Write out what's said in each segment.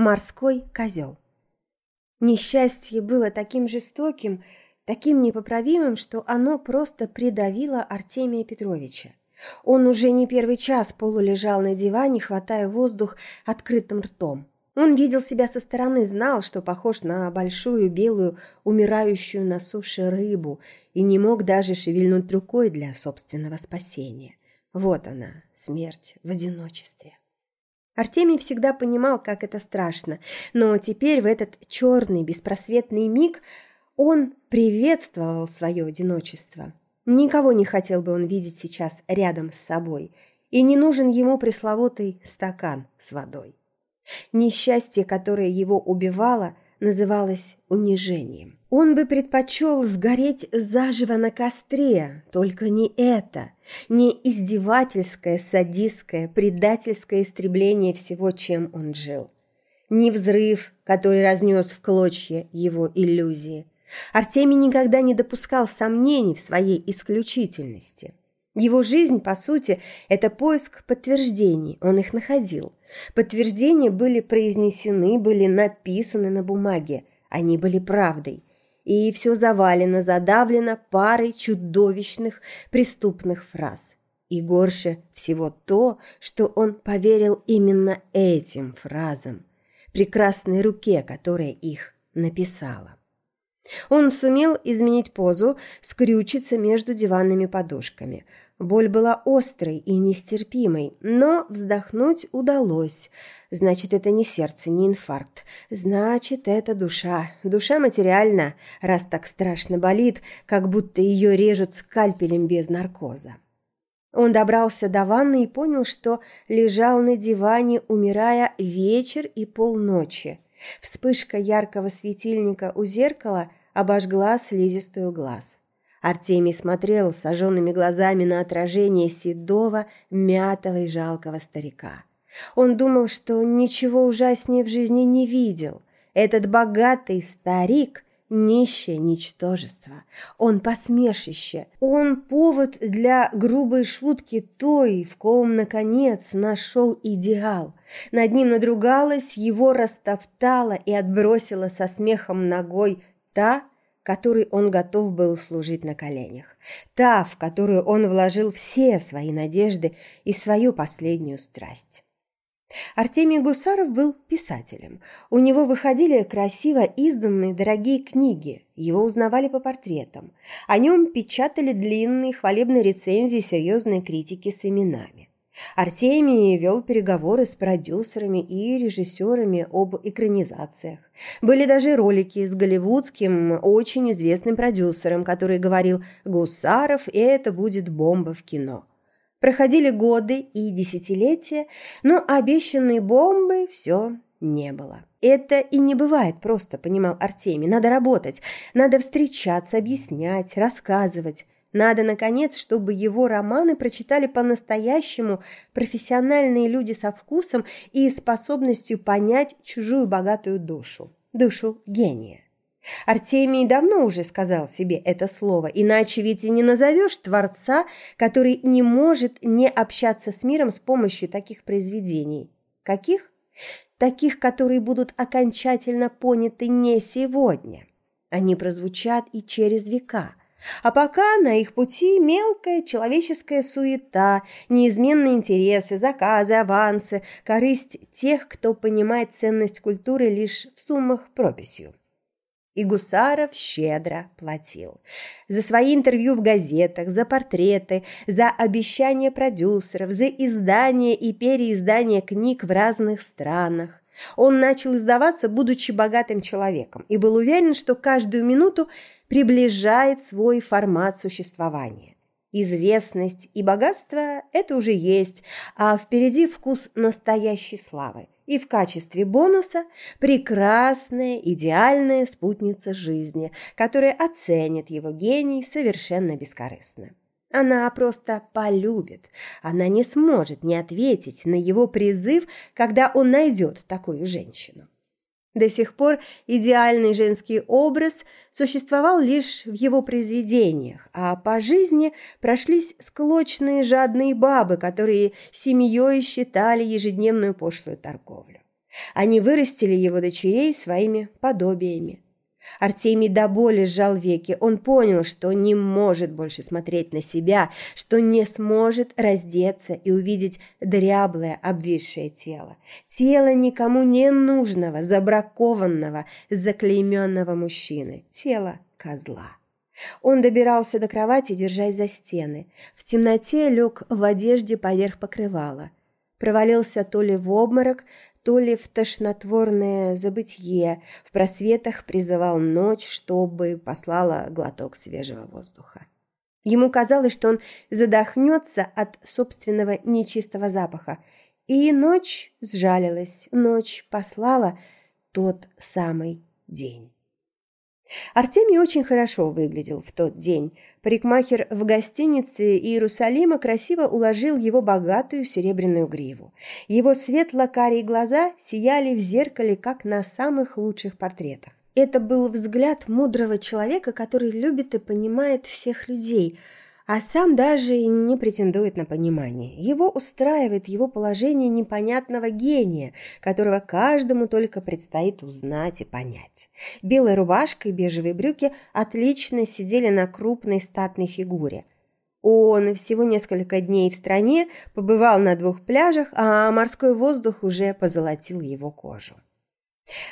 Морской козел. Несчастье было таким жестоким, таким непоправимым, что оно просто придавило Артемия Петровича. Он уже не первый час полулежал на диване, хватая воздух открытым ртом. Он видел себя со стороны, знал, что похож на большую белую, умирающую на суше рыбу, и не мог даже шевельнуть рукой для собственного спасения. Вот она, смерть в одиночестве. Артемий всегда понимал, как это страшно, но теперь в этот черный беспросветный миг он приветствовал свое одиночество. Никого не хотел бы он видеть сейчас рядом с собой, и не нужен ему пресловутый стакан с водой. Несчастье, которое его убивало, называлось унижением. Он бы предпочел сгореть заживо на костре, только не это, не издевательское, садистское, предательское истребление всего, чем он жил. Не взрыв, который разнес в клочья его иллюзии. Артемий никогда не допускал сомнений в своей исключительности. Его жизнь, по сути, это поиск подтверждений, он их находил. Подтверждения были произнесены, были написаны на бумаге, они были правдой. И все завалено, задавлено парой чудовищных преступных фраз. И горше всего то, что он поверил именно этим фразам, прекрасной руке, которая их написала. Он сумел изменить позу, скрючиться между диванными подушками. Боль была острой и нестерпимой, но вздохнуть удалось. Значит, это не сердце, не инфаркт. Значит, это душа. Душа материальна, раз так страшно болит, как будто ее режут скальпелем без наркоза. Он добрался до ванны и понял, что лежал на диване, умирая вечер и полночи. Вспышка яркого светильника у зеркала обожгла слизистую глаз. Артемий смотрел сожженными глазами на отражение седого, мятого и жалкого старика. Он думал, что ничего ужаснее в жизни не видел. Этот богатый старик – нищее ничтожество. Он посмешище. Он повод для грубой шутки той, в ком, наконец, нашел идеал. Над ним надругалась, его растоптала и отбросила со смехом ногой та, которой он готов был служить на коленях. Та, в которую он вложил все свои надежды и свою последнюю страсть. Артемий Гусаров был писателем. У него выходили красиво изданные дорогие книги, его узнавали по портретам. О нем печатали длинные хвалебные рецензии серьезной критики с именами. Артемий вел переговоры с продюсерами и режиссерами об экранизациях. Были даже ролики с голливудским, очень известным продюсером, который говорил «Гусаров, это будет бомба в кино». Проходили годы и десятилетия, но обещанной бомбы все не было. Это и не бывает просто, понимал Артемий. Надо работать, надо встречаться, объяснять, рассказывать. Надо, наконец, чтобы его романы прочитали по-настоящему профессиональные люди со вкусом и способностью понять чужую богатую душу. Душу гения. Артемий давно уже сказал себе это слово, иначе ведь и не назовешь творца, который не может не общаться с миром с помощью таких произведений. Каких? Таких, которые будут окончательно поняты не сегодня. Они прозвучат и через века – а пока на их пути мелкая человеческая суета, неизменные интересы, заказы, авансы, корысть тех, кто понимает ценность культуры лишь в суммах прописью. И Гусаров щедро платил. За свои интервью в газетах, за портреты, за обещания продюсеров, за издание и переиздание книг в разных странах. Он начал издаваться, будучи богатым человеком, и был уверен, что каждую минуту приближает свой формат существования. Известность и богатство – это уже есть, а впереди вкус настоящей славы. И в качестве бонуса прекрасная, идеальная спутница жизни, которая оценит его гений совершенно бескорыстно. Она просто полюбит. Она не сможет не ответить на его призыв, когда он найдет такую женщину. До сих пор идеальный женский образ существовал лишь в его произведениях, а по жизни прошлись склочные жадные бабы, которые семьей считали ежедневную пошлую торговлю. Они вырастили его дочерей своими подобиями. Артемий до боли сжал веки. Он понял, что не может больше смотреть на себя, что не сможет раздеться и увидеть дряблое, обвисшее тело. Тело никому не нужного, забракованного, заклейменного мужчины. Тело козла. Он добирался до кровати, держась за стены. В темноте лег в одежде поверх покрывала. Провалился то ли в обморок, то ли в тошнотворное забытье, в просветах призывал ночь, чтобы послала глоток свежего воздуха. Ему казалось, что он задохнется от собственного нечистого запаха, и ночь сжалилась, ночь послала тот самый день. Артемий очень хорошо выглядел в тот день. Парикмахер в гостинице Иерусалима красиво уложил его богатую серебряную гриву. Его светло-карие глаза сияли в зеркале, как на самых лучших портретах. Это был взгляд мудрого человека, который любит и понимает всех людей – а сам даже не претендует на понимание. Его устраивает его положение непонятного гения, которого каждому только предстоит узнать и понять. Белая рубашка и бежевые брюки отлично сидели на крупной статной фигуре. Он всего несколько дней в стране, побывал на двух пляжах, а морской воздух уже позолотил его кожу.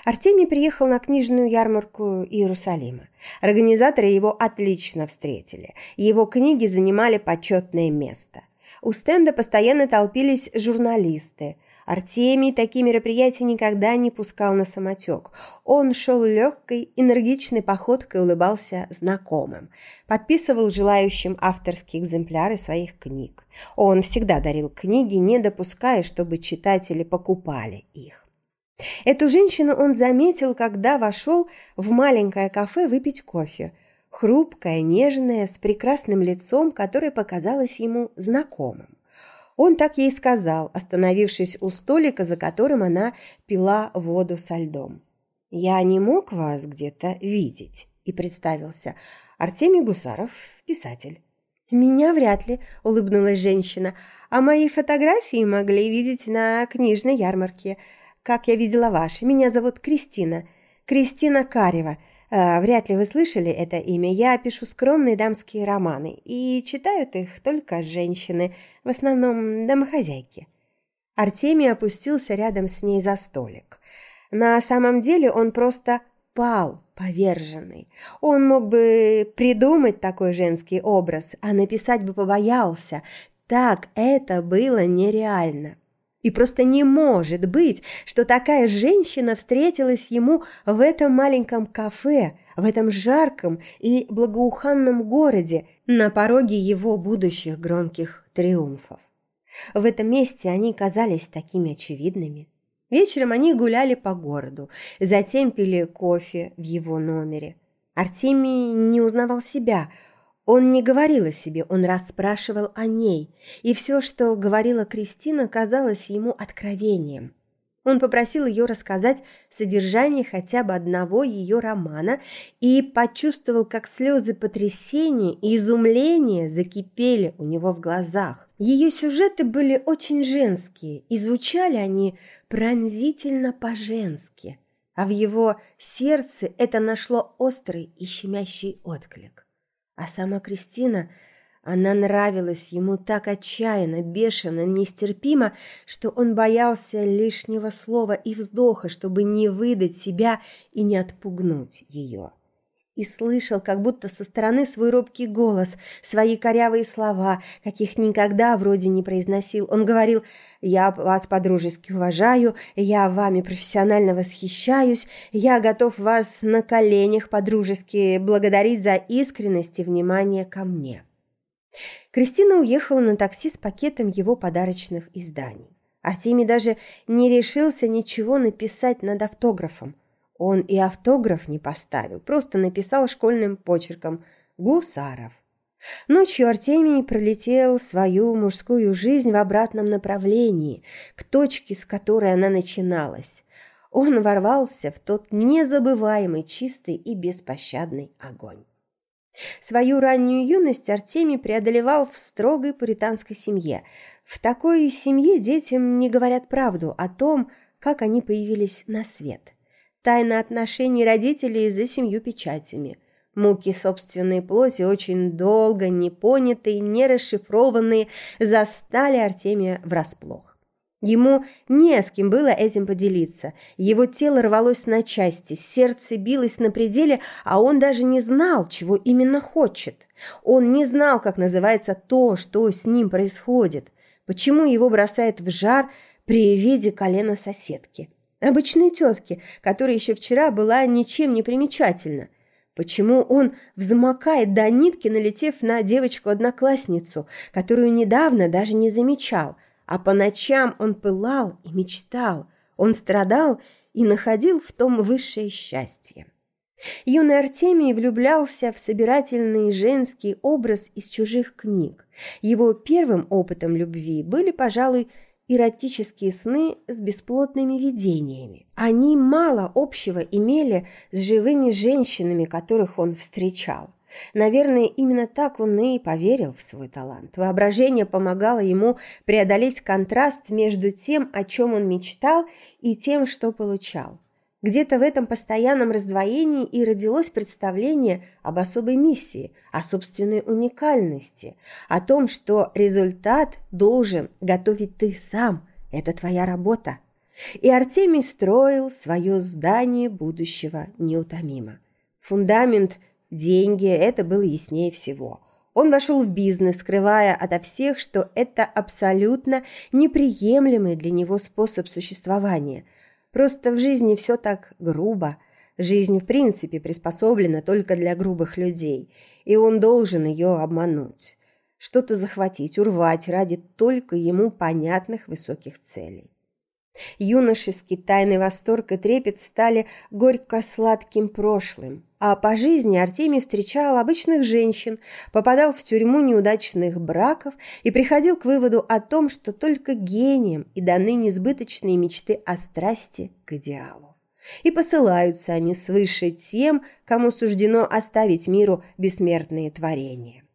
Артемий приехал на книжную ярмарку Иерусалима. Организаторы его отлично встретили. Его книги занимали почетное место. У стенда постоянно толпились журналисты. Артемий такие мероприятия никогда не пускал на самотек. Он шел легкой, энергичной походкой, улыбался знакомым. Подписывал желающим авторские экземпляры своих книг. Он всегда дарил книги, не допуская, чтобы читатели покупали их. Эту женщину он заметил, когда вошел в маленькое кафе выпить кофе. Хрупкая, нежная, с прекрасным лицом, которое показалось ему знакомым. Он так ей сказал, остановившись у столика, за которым она пила воду со льдом. «Я не мог вас где-то видеть», и представился. Артемий Гусаров, писатель. «Меня вряд ли», – улыбнулась женщина, «а мои фотографии могли видеть на книжной ярмарке как я видела ваши. Меня зовут Кристина. Кристина Карева. Э, вряд ли вы слышали это имя. Я пишу скромные дамские романы, и читают их только женщины, в основном домохозяйки». Артемий опустился рядом с ней за столик. На самом деле он просто пал, поверженный. Он мог бы придумать такой женский образ, а написать бы побоялся. Так это было нереально. И просто не может быть, что такая женщина встретилась ему в этом маленьком кафе, в этом жарком и благоуханном городе, на пороге его будущих громких триумфов. В этом месте они казались такими очевидными. Вечером они гуляли по городу, затем пили кофе в его номере. Артемий не узнавал себя – он не говорил о себе, он расспрашивал о ней, и все, что говорила Кристина, казалось ему откровением. Он попросил ее рассказать содержание хотя бы одного ее романа и почувствовал, как слезы потрясения и изумления закипели у него в глазах. Ее сюжеты были очень женские, и звучали они пронзительно по-женски, а в его сердце это нашло острый и щемящий отклик. А сама Кристина, она нравилась ему так отчаянно, бешено, нестерпимо, что он боялся лишнего слова и вздоха, чтобы не выдать себя и не отпугнуть ее и слышал, как будто со стороны свой робкий голос, свои корявые слова, каких никогда вроде не произносил. Он говорил «Я вас по-дружески уважаю, я вами профессионально восхищаюсь, я готов вас на коленях по-дружески благодарить за искренность и внимание ко мне». Кристина уехала на такси с пакетом его подарочных изданий. Артемий даже не решился ничего написать над автографом – он и автограф не поставил, просто написал школьным почерком «Гусаров». Ночью Артемий пролетел свою мужскую жизнь в обратном направлении, к точке, с которой она начиналась. Он ворвался в тот незабываемый, чистый и беспощадный огонь. Свою раннюю юность Артемий преодолевал в строгой пуританской семье. В такой семье детям не говорят правду о том, как они появились на свет. Тайна отношений родителей за семью печатями. Муки собственной плоти, очень долго непонятые, не расшифрованные, застали Артемия врасплох. Ему не с кем было этим поделиться. Его тело рвалось на части, сердце билось на пределе, а он даже не знал, чего именно хочет. Он не знал, как называется то, что с ним происходит, почему его бросает в жар при виде колена соседки. Обычной тетки, которая еще вчера была ничем не примечательна. Почему он взмокает до нитки, налетев на девочку-одноклассницу, которую недавно даже не замечал – а по ночам он пылал и мечтал, он страдал и находил в том высшее счастье. Юный Артемий влюблялся в собирательный женский образ из чужих книг. Его первым опытом любви были, пожалуй, эротические сны с бесплотными видениями. Они мало общего имели с живыми женщинами, которых он встречал. Наверное, именно так он и поверил в свой талант. Воображение помогало ему преодолеть контраст между тем, о чем он мечтал, и тем, что получал. Где-то в этом постоянном раздвоении и родилось представление об особой миссии, о собственной уникальности, о том, что результат должен готовить ты сам. Это твоя работа. И Артемий строил свое здание будущего неутомимо. Фундамент Деньги – это было яснее всего. Он вошел в бизнес, скрывая ото всех, что это абсолютно неприемлемый для него способ существования. Просто в жизни все так грубо. Жизнь в принципе приспособлена только для грубых людей, и он должен ее обмануть. Что-то захватить, урвать ради только ему понятных высоких целей. Юношеский тайный восторг и трепет стали горько-сладким прошлым. А по жизни Артемий встречал обычных женщин, попадал в тюрьму неудачных браков и приходил к выводу о том, что только гением и даны несбыточные мечты о страсти к идеалу. И посылаются они свыше тем, кому суждено оставить миру бессмертные творения.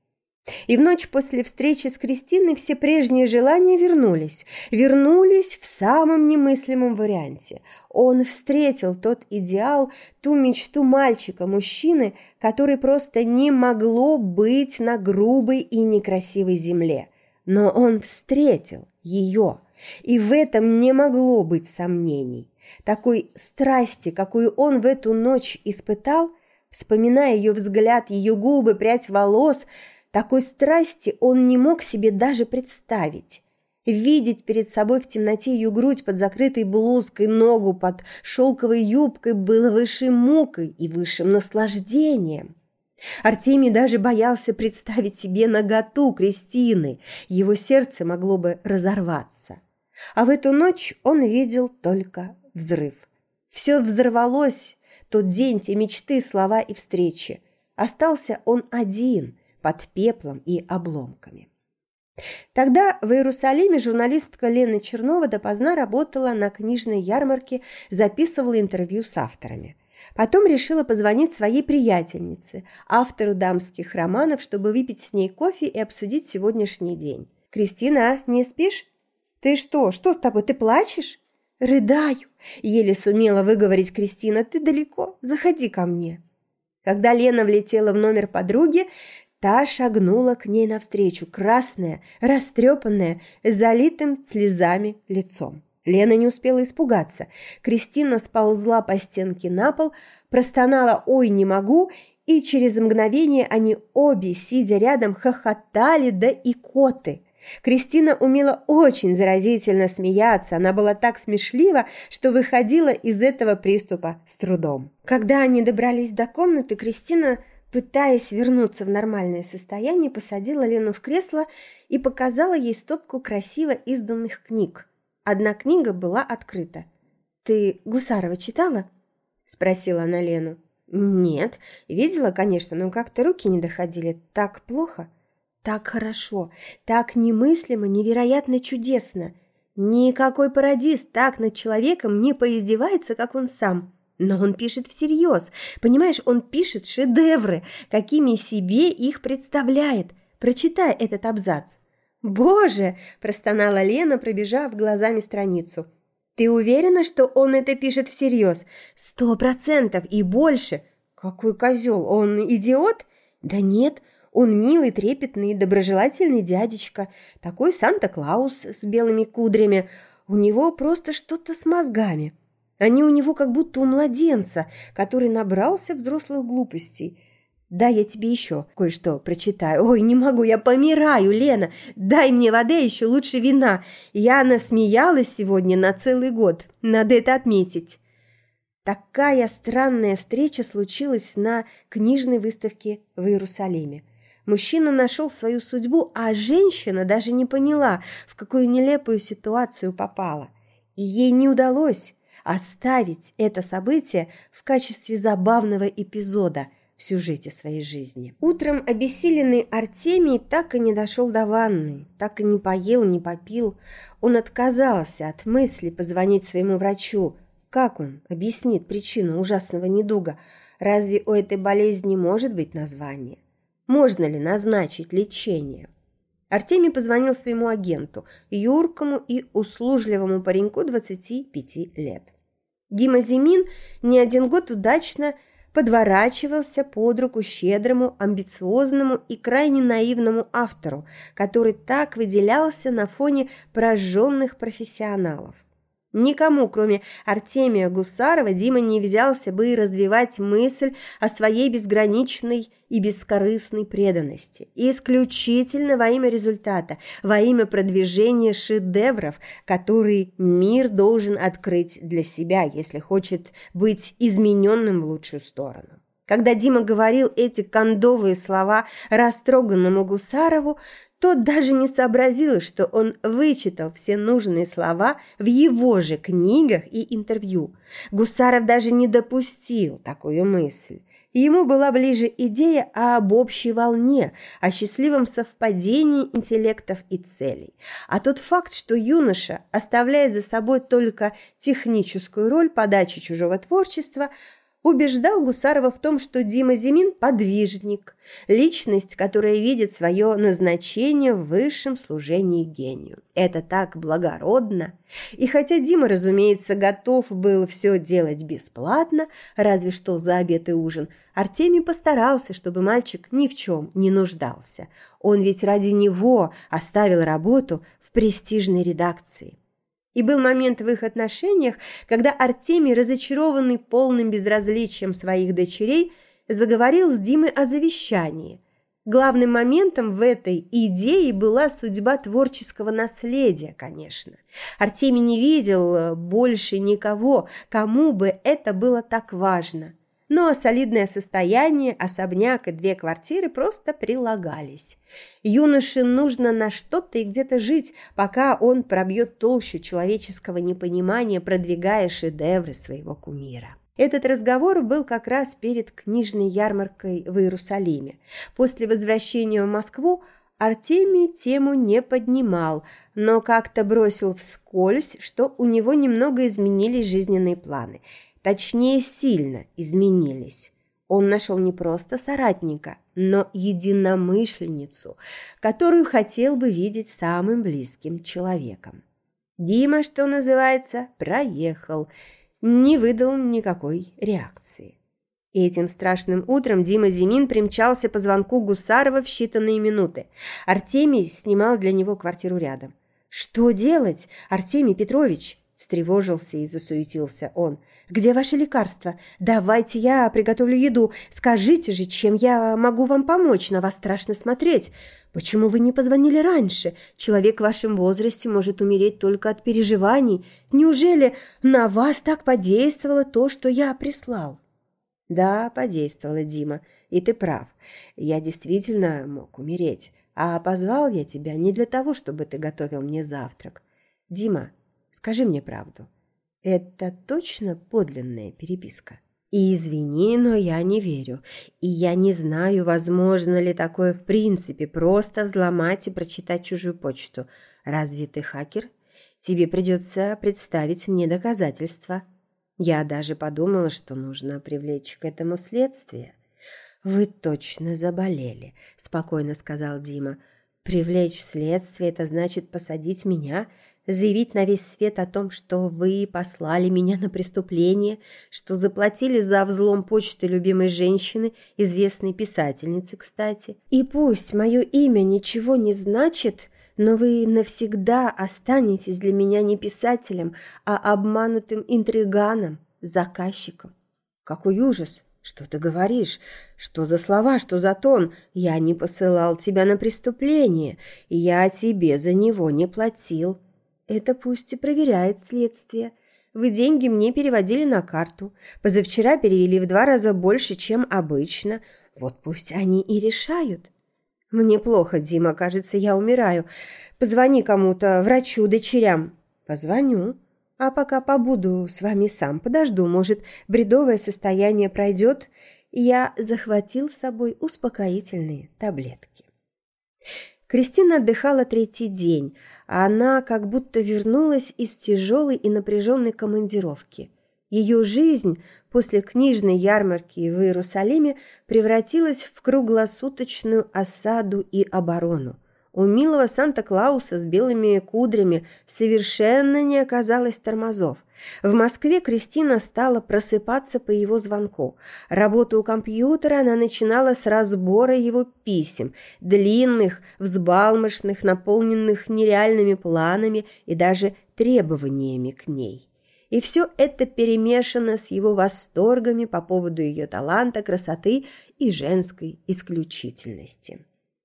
И в ночь после встречи с Кристиной все прежние желания вернулись. Вернулись в самом немыслимом варианте. Он встретил тот идеал, ту мечту мальчика-мужчины, который просто не могло быть на грубой и некрасивой земле. Но он встретил ее, и в этом не могло быть сомнений. Такой страсти, какую он в эту ночь испытал, вспоминая ее взгляд, ее губы, прядь волос – такой страсти он не мог себе даже представить. Видеть перед собой в темноте ее грудь под закрытой блузкой, ногу под шелковой юбкой было высшей мукой и высшим наслаждением. Артемий даже боялся представить себе наготу Кристины, его сердце могло бы разорваться. А в эту ночь он видел только взрыв. Все взорвалось, тот день, те мечты, слова и встречи. Остался он один – под пеплом и обломками. Тогда в Иерусалиме журналистка Лена Чернова допоздна работала на книжной ярмарке, записывала интервью с авторами. Потом решила позвонить своей приятельнице, автору дамских романов, чтобы выпить с ней кофе и обсудить сегодняшний день. «Кристина, не спишь? Ты что? Что с тобой? Ты плачешь?» «Рыдаю!» – еле сумела выговорить Кристина. «Ты далеко? Заходи ко мне!» Когда Лена влетела в номер подруги, Та шагнула к ней навстречу, красная, растрепанная, залитым слезами лицом. Лена не успела испугаться. Кристина сползла по стенке на пол, простонала «Ой, не могу!» и через мгновение они обе, сидя рядом, хохотали да икоты. Кристина умела очень заразительно смеяться, она была так смешлива, что выходила из этого приступа с трудом. Когда они добрались до комнаты, Кристина Пытаясь вернуться в нормальное состояние, посадила Лену в кресло и показала ей стопку красиво изданных книг. Одна книга была открыта. «Ты Гусарова читала?» – спросила она Лену. «Нет. Видела, конечно, но как-то руки не доходили. Так плохо?» «Так хорошо, так немыслимо, невероятно чудесно. Никакой парадист так над человеком не поиздевается, как он сам». Но он пишет всерьез. Понимаешь, он пишет шедевры, какими себе их представляет. Прочитай этот абзац. «Боже!» – простонала Лена, пробежав глазами страницу. Ты уверена, что он это пишет всерьез? Сто процентов и больше. Какой козел? Он идиот? Да нет, он милый, трепетный, доброжелательный дядечка. Такой Санта-Клаус с белыми кудрями. У него просто что-то с мозгами. Они у него как будто у младенца, который набрался взрослых глупостей. Да, я тебе еще кое-что прочитаю. Ой, не могу, я помираю, Лена. Дай мне воды, а еще лучше вина. Я насмеялась сегодня на целый год. Надо это отметить. Такая странная встреча случилась на книжной выставке в Иерусалиме. Мужчина нашел свою судьбу, а женщина даже не поняла, в какую нелепую ситуацию попала. И ей не удалось оставить это событие в качестве забавного эпизода – в сюжете своей жизни. Утром обессиленный Артемий так и не дошел до ванны, так и не поел, не попил. Он отказался от мысли позвонить своему врачу. Как он объяснит причину ужасного недуга? Разве у этой болезни может быть название? Можно ли назначить лечение? Артемий позвонил своему агенту, юркому и услужливому пареньку 25 лет. Дима Зимин не один год удачно подворачивался под руку щедрому, амбициозному и крайне наивному автору, который так выделялся на фоне прожженных профессионалов. Никому, кроме Артемия Гусарова, Дима не взялся бы и развивать мысль о своей безграничной и бескорыстной преданности. исключительно во имя результата, во имя продвижения шедевров, которые мир должен открыть для себя, если хочет быть измененным в лучшую сторону. Когда Дима говорил эти кондовые слова растроганному Гусарову, тот даже не сообразил, что он вычитал все нужные слова в его же книгах и интервью. Гусаров даже не допустил такую мысль. Ему была ближе идея об общей волне, о счастливом совпадении интеллектов и целей. А тот факт, что юноша оставляет за собой только техническую роль подачи чужого творчества – убеждал Гусарова в том, что Дима Зимин – подвижник, личность, которая видит свое назначение в высшем служении гению. Это так благородно. И хотя Дима, разумеется, готов был все делать бесплатно, разве что за обед и ужин, Артемий постарался, чтобы мальчик ни в чем не нуждался. Он ведь ради него оставил работу в престижной редакции. И был момент в их отношениях, когда Артемий, разочарованный полным безразличием своих дочерей, заговорил с Димой о завещании. Главным моментом в этой идее была судьба творческого наследия, конечно. Артемий не видел э, больше никого, кому бы это было так важно – но солидное состояние, особняк и две квартиры просто прилагались. Юноше нужно на что-то и где-то жить, пока он пробьет толщу человеческого непонимания, продвигая шедевры своего кумира. Этот разговор был как раз перед книжной ярмаркой в Иерусалиме. После возвращения в Москву Артемий тему не поднимал, но как-то бросил вскользь, что у него немного изменились жизненные планы – точнее сильно изменились. Он нашел не просто соратника, но единомышленницу, которую хотел бы видеть самым близким человеком. Дима, что называется, проехал, не выдал никакой реакции. Этим страшным утром Дима Зимин примчался по звонку Гусарова в считанные минуты. Артемий снимал для него квартиру рядом. «Что делать, Артемий Петрович?» Встревожился и засуетился он. «Где ваше лекарство? Давайте я приготовлю еду. Скажите же, чем я могу вам помочь? На вас страшно смотреть. Почему вы не позвонили раньше? Человек в вашем возрасте может умереть только от переживаний. Неужели на вас так подействовало то, что я прислал?» «Да, подействовало, Дима, и ты прав. Я действительно мог умереть. А позвал я тебя не для того, чтобы ты готовил мне завтрак. Дима, Скажи мне правду. Это точно подлинная переписка? И извини, но я не верю. И я не знаю, возможно ли такое в принципе, просто взломать и прочитать чужую почту. Разве ты хакер? Тебе придется представить мне доказательства. Я даже подумала, что нужно привлечь к этому следствие. «Вы точно заболели», – спокойно сказал Дима. Привлечь следствие – это значит посадить меня, заявить на весь свет о том, что вы послали меня на преступление, что заплатили за взлом почты любимой женщины, известной писательницы, кстати. И пусть мое имя ничего не значит, но вы навсегда останетесь для меня не писателем, а обманутым интриганом, заказчиком. Какой ужас! «Что ты говоришь? Что за слова? Что за тон? Я не посылал тебя на преступление. Я тебе за него не платил. Это пусть и проверяет следствие. Вы деньги мне переводили на карту. Позавчера перевели в два раза больше, чем обычно. Вот пусть они и решают». «Мне плохо, Дима. Кажется, я умираю. Позвони кому-то, врачу, дочерям». «Позвоню», а пока побуду с вами сам, подожду, может, бредовое состояние пройдет. Я захватил с собой успокоительные таблетки. Кристина отдыхала третий день, а она как будто вернулась из тяжелой и напряженной командировки. Ее жизнь после книжной ярмарки в Иерусалиме превратилась в круглосуточную осаду и оборону. У милого Санта-Клауса с белыми кудрями совершенно не оказалось тормозов. В Москве Кристина стала просыпаться по его звонку. Работу у компьютера она начинала с разбора его писем, длинных, взбалмошных, наполненных нереальными планами и даже требованиями к ней. И все это перемешано с его восторгами по поводу ее таланта, красоты и женской исключительности.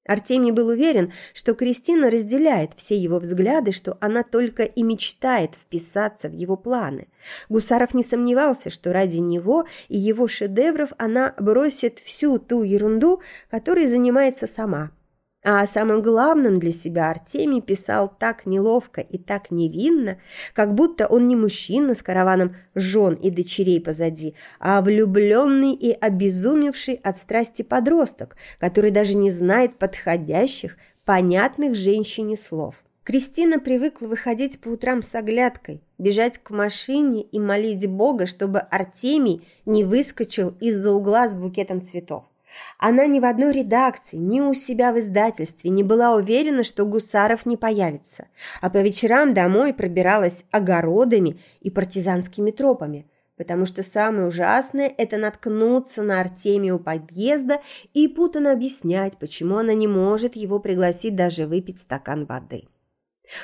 Артемий был уверен, что Кристина разделяет все его взгляды, что она только и мечтает вписаться в его планы. Гусаров не сомневался, что ради него и его шедевров она бросит всю ту ерунду, которой занимается сама – а о самом главном для себя Артемий писал так неловко и так невинно, как будто он не мужчина с караваном жен и дочерей позади, а влюбленный и обезумевший от страсти подросток, который даже не знает подходящих, понятных женщине слов. Кристина привыкла выходить по утрам с оглядкой, бежать к машине и молить Бога, чтобы Артемий не выскочил из-за угла с букетом цветов. Она ни в одной редакции, ни у себя в издательстве не была уверена, что Гусаров не появится, а по вечерам домой пробиралась огородами и партизанскими тропами, потому что самое ужасное – это наткнуться на Артемия у подъезда и путано объяснять, почему она не может его пригласить даже выпить стакан воды.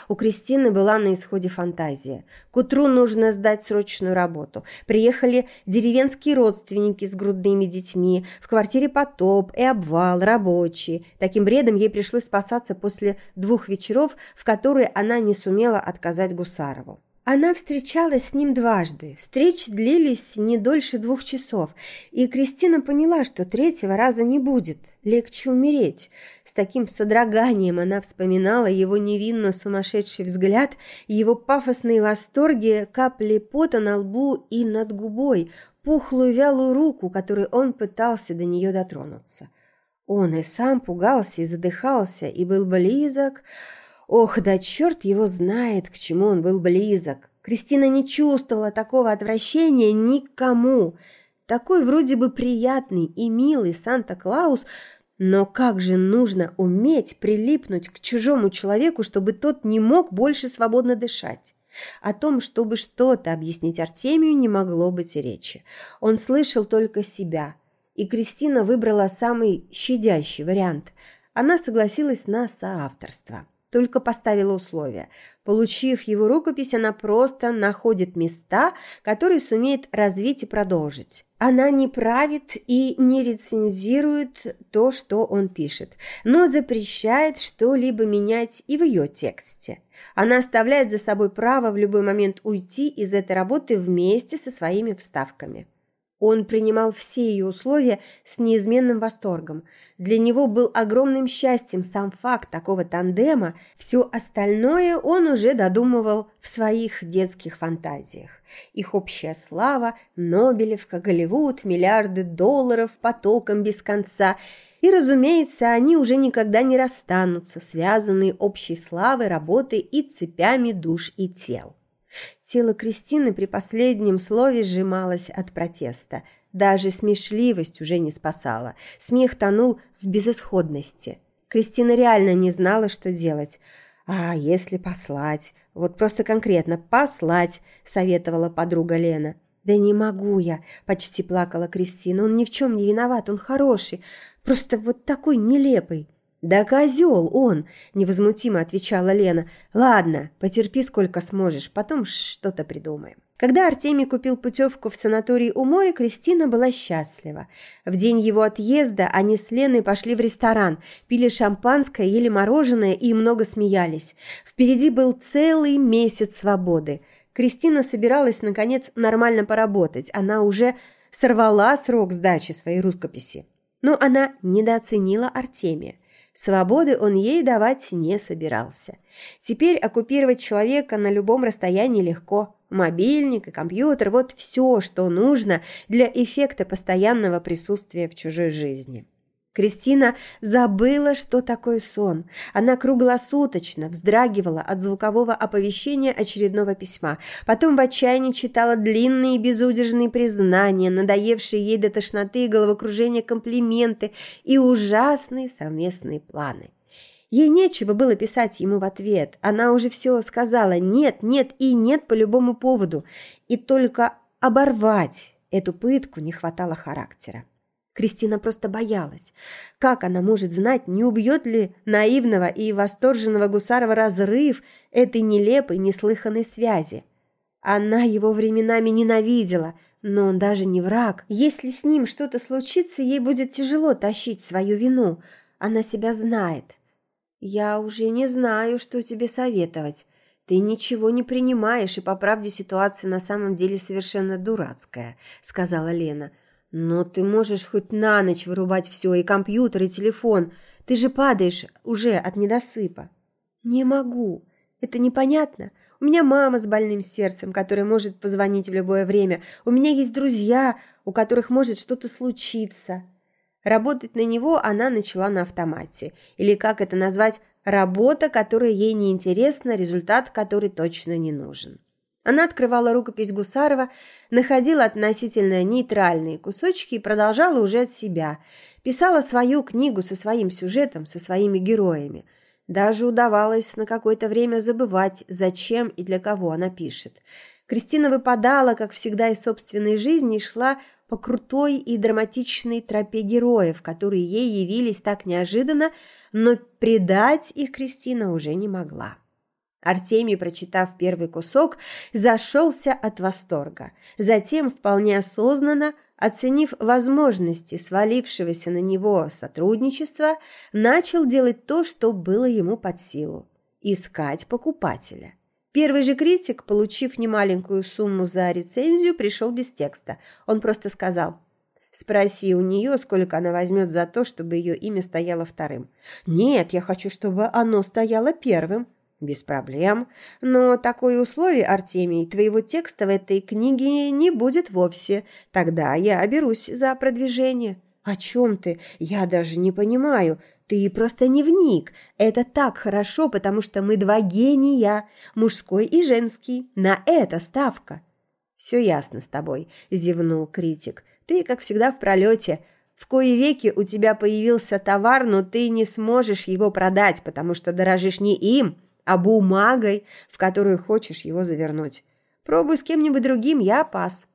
У Кристины была на исходе фантазия. К утру нужно сдать срочную работу. Приехали деревенские родственники с грудными детьми. В квартире потоп и обвал, рабочие. Таким бредом ей пришлось спасаться после двух вечеров, в которые она не сумела отказать Гусарову. Она встречалась с ним дважды. Встречи длились не дольше двух часов, и Кристина поняла, что третьего раза не будет. Легче умереть. С таким содроганием она вспоминала его невинно сумасшедший взгляд, его пафосные восторги, капли пота на лбу и над губой, пухлую вялую руку, которой он пытался до нее дотронуться. Он и сам пугался и задыхался, и был близок... Ох, да черт его знает, к чему он был близок. Кристина не чувствовала такого отвращения никому. Такой вроде бы приятный и милый Санта-Клаус, но как же нужно уметь прилипнуть к чужому человеку, чтобы тот не мог больше свободно дышать? О том, чтобы что-то объяснить Артемию, не могло быть и речи. Он слышал только себя, и Кристина выбрала самый щадящий вариант. Она согласилась на соавторство только поставила условия. Получив его рукопись, она просто находит места, которые сумеет развить и продолжить. Она не правит и не рецензирует то, что он пишет, но запрещает что-либо менять и в ее тексте. Она оставляет за собой право в любой момент уйти из этой работы вместе со своими вставками. Он принимал все ее условия с неизменным восторгом. Для него был огромным счастьем сам факт такого тандема. Все остальное он уже додумывал в своих детских фантазиях. Их общая слава, Нобелевка, Голливуд, миллиарды долларов потоком без конца – и, разумеется, они уже никогда не расстанутся, связанные общей славой, работой и цепями душ и тел. Тело Кристины при последнем слове сжималось от протеста. Даже смешливость уже не спасала. Смех тонул в безысходности. Кристина реально не знала, что делать. «А если послать? Вот просто конкретно послать», – советовала подруга Лена. «Да не могу я», – почти плакала Кристина. «Он ни в чем не виноват, он хороший, просто вот такой нелепый». «Да козел он!» – невозмутимо отвечала Лена. «Ладно, потерпи сколько сможешь, потом что-то придумаем». Когда Артемий купил путевку в санаторий у моря, Кристина была счастлива. В день его отъезда они с Леной пошли в ресторан, пили шампанское, ели мороженое и много смеялись. Впереди был целый месяц свободы. Кристина собиралась, наконец, нормально поработать. Она уже сорвала срок сдачи своей рукописи. Но она недооценила Артемия. Свободы он ей давать не собирался. Теперь оккупировать человека на любом расстоянии легко. Мобильник и компьютер – вот все, что нужно для эффекта постоянного присутствия в чужой жизни. Кристина забыла, что такое сон. Она круглосуточно вздрагивала от звукового оповещения очередного письма. Потом в отчаянии читала длинные безудержные признания, надоевшие ей до тошноты и головокружения комплименты и ужасные совместные планы. Ей нечего было писать ему в ответ. Она уже все сказала «нет, нет и нет» по любому поводу. И только оборвать эту пытку не хватало характера. Кристина просто боялась. Как она может знать, не убьет ли наивного и восторженного Гусарова разрыв этой нелепой, неслыханной связи? Она его временами ненавидела, но он даже не враг. Если с ним что-то случится, ей будет тяжело тащить свою вину. Она себя знает. «Я уже не знаю, что тебе советовать. Ты ничего не принимаешь, и по правде ситуация на самом деле совершенно дурацкая», — сказала Лена. — но ты можешь хоть на ночь вырубать все, и компьютер, и телефон. Ты же падаешь уже от недосыпа. Не могу. Это непонятно. У меня мама с больным сердцем, которая может позвонить в любое время. У меня есть друзья, у которых может что-то случиться. Работать на него она начала на автомате. Или как это назвать? Работа, которая ей не интересна, результат который точно не нужен. Она открывала рукопись Гусарова, находила относительно нейтральные кусочки и продолжала уже от себя. Писала свою книгу со своим сюжетом, со своими героями. Даже удавалось на какое-то время забывать, зачем и для кого она пишет. Кристина выпадала, как всегда, из собственной жизни и шла по крутой и драматичной тропе героев, которые ей явились так неожиданно, но предать их Кристина уже не могла. Артемий, прочитав первый кусок, зашелся от восторга. Затем, вполне осознанно, оценив возможности свалившегося на него сотрудничества, начал делать то, что было ему под силу – искать покупателя. Первый же критик, получив немаленькую сумму за рецензию, пришел без текста. Он просто сказал «Спроси у нее, сколько она возьмет за то, чтобы ее имя стояло вторым». «Нет, я хочу, чтобы оно стояло первым», «Без проблем. Но такое условие, Артемий, твоего текста в этой книге не будет вовсе. Тогда я берусь за продвижение». «О чем ты? Я даже не понимаю. Ты просто не вник. Это так хорошо, потому что мы два гения, мужской и женский. На это ставка». «Все ясно с тобой», – зевнул критик. «Ты, как всегда, в пролете». В кои веки у тебя появился товар, но ты не сможешь его продать, потому что дорожишь не им, а бумагой, в которую хочешь его завернуть. Пробуй с кем-нибудь другим, я пас».